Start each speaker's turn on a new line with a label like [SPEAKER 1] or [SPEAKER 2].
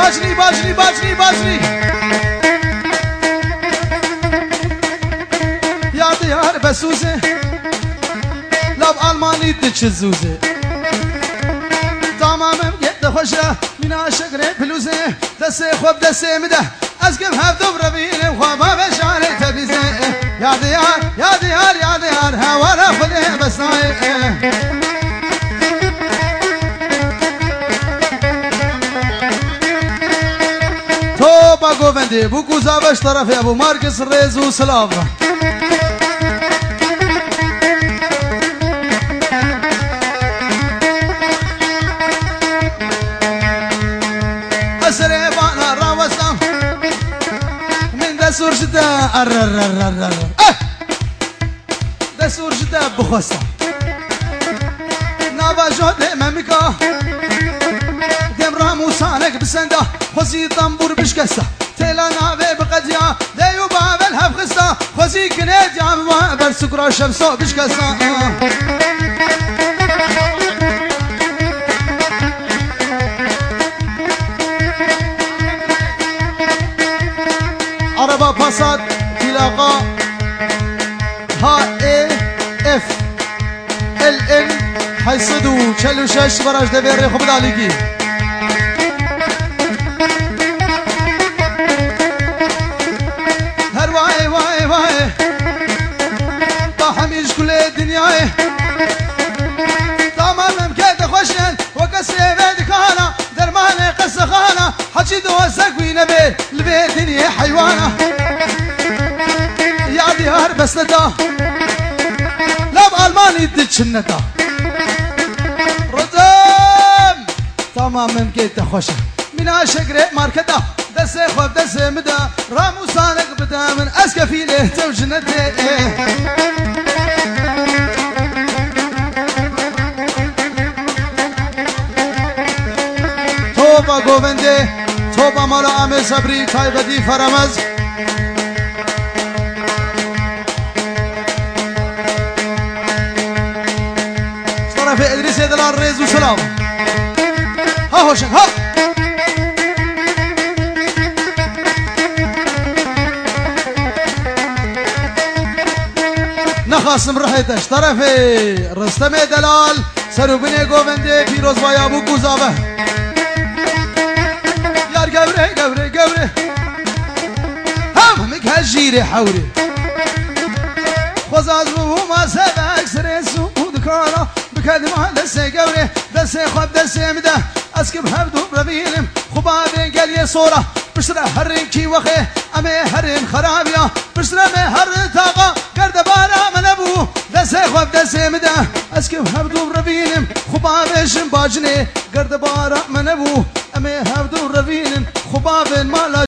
[SPEAKER 1] باجري باجري باجري باجري يا ديار بسوزه لو الماني تتش زوزه. تمام قد خوشه من عاشق بلوزه دسه خوب دسه مده از گم هفت دو بینه خواب بشانه تبیزه. یا دیار یا دیار یا دیار هوا را خود بسایه بوكو بندي بوكو زابش طرفي ابو ماركس الريز وسلاف اسري بانا راوسام من دسور نابا جهد امامكا راموسانك بسنده خوزي طنبور بشكسة تيلا نابي بقديا ديو هب خستا خوزي كنيت يا ما برسكرا شمسو بشكسة عربة باسات تلاقا ها اي اف ال ان حيصدو چلو شش براش دبيري خب داليگي دنياي تمام مكاد خوشن وقسي بيدك أنا درماني قسخانه حكي دوزك وين بيت البيت دنيا حيوانه يا ديار بس ندا لا بالماني دتش الندا رزم تمام مكاد خوشن من عاشق ريب ماركته دسي خود دسي مدا. رامو صانق بدا. من اسكفي له تو جنته گوونده توبا مالا عامل صبری تایبدی فرمز. طرف ادریس دلال ریز و سلام. ها هوشن ها. نخواستم رحیتش طرفی رستم دلال سروبین گوونده پیروز بایابو گوزابه یار گوره گوره گوره هم مک هجیر حوری خوزاز بو ما سبک سر سود بکدم دست گوره دست خواب دست مده از کم هر دو رویلم خوبا گل یه سورا بشرا هر کی وخه امه هر خرابیا بشرا me هر تاقا گرد بارا من ابو دست خواب دست مده از دو رویلم خوبا بشم باجنه گرد بارا من ابو امه هر دو رویلم خوبا بن مالا